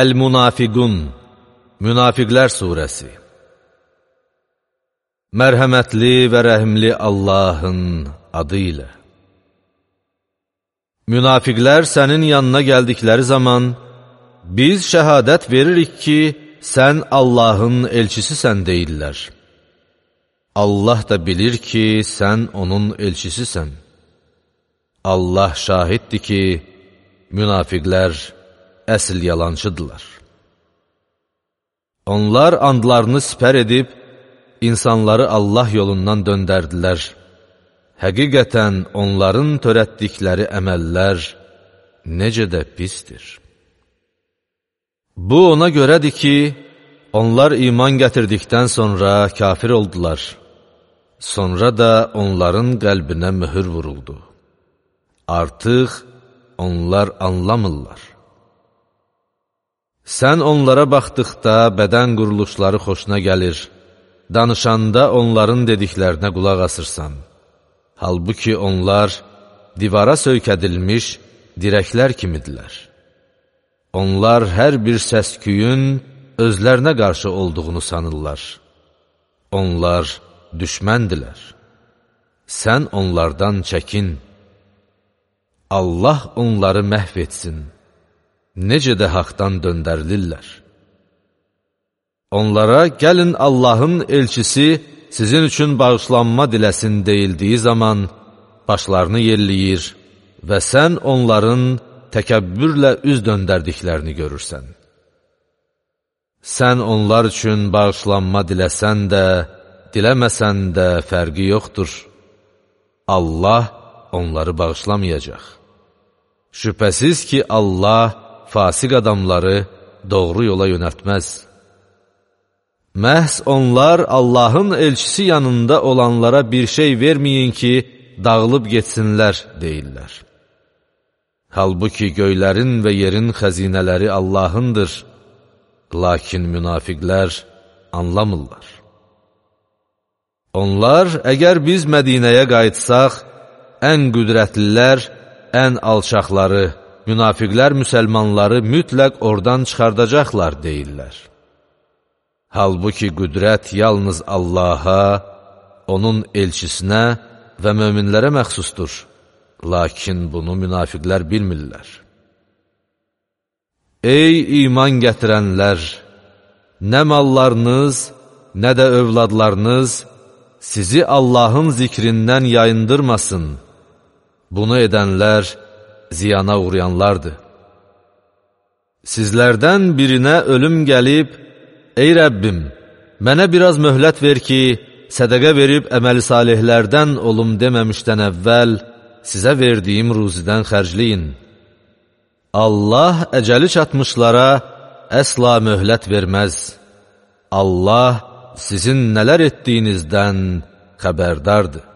Əl-Münafiqun Münafiqlər Suresi Mərhəmətli və rəhimli Allahın adı ilə Münafiqlər sənin yanına gəldikləri zaman Biz şəhadət veririk ki, sən Allahın elçisisən deyirlər. Allah da bilir ki, sən onun elçisisən. Allah şahiddir ki, münafiqlər əsl yalancıdırlar. Onlar andlarını sipər edib, insanları Allah yolundan döndərdilər. Həqiqətən onların törətdikləri əməllər necə də pistir. Bu ona görədir ki, onlar iman gətirdikdən sonra kafir oldular. Sonra da onların qəlbinə mühür vuruldu. Artıq onlar anlamırlar. Sən onlara baxdıqda bədən quruluşları xoşuna gəlir, danışanda onların dediklərinə qulaq asırsan. Halbuki onlar divara söykədilmiş dirəklər kimidilər. Onlar hər bir səsküyün özlərinə qarşı olduğunu sanırlar. Onlar düşməndilər. Sən onlardan çəkin. Allah onları məhv etsin. Necə də haqdan döndərilirlər. Onlara gəlin Allahın elçisi sizin üçün bağışlanma diləsin deyildiyi zaman başlarını yerləyir və sən onların təkəbbürlə üz döndərdiklərini görürsən. Sən onlar üçün bağışlanma diləsən də, diləməsən də fərqi yoxdur. Allah onları bağışlamayacaq. Şübhəsiz ki, Allah fasiq adamları doğru yola yönətməz. Məhz onlar Allahın elçisi yanında olanlara bir şey verməyin ki, dağılıb getsinlər, deyirlər. Halbuki göylərin və yerin xəzinələri Allahındır, lakin münafiqlər anlamırlar. Onlar, əgər biz Mədinəyə qayıtsaq, ən qüdrətlilər, ən alçaqları, münafiqlər müsəlmanları mütləq oradan çıxardacaqlar, deyirlər. Halbuki qüdrət yalnız Allaha, onun elçisinə və möminlərə məxsusdur. Lakin bunu münafiqlər bilmirlər. Ey iman gətirənlər! Nə mallarınız, nə də övladlarınız sizi Allahın zikrindən yayındırmasın. Bunu edənlər, ziyana uğrayanlardır. Sizlərdən birinə ölüm gəlib, Ey Rəbbim, mənə biraz möhlət ver ki, sədəqə verib əməli salihlərdən olum deməmişdən əvvəl, sizə verdiyim ruzidən xərcləyin. Allah əcəli çatmışlara əsla möhlət verməz. Allah sizin nələr etdiyinizdən xəbərdardır.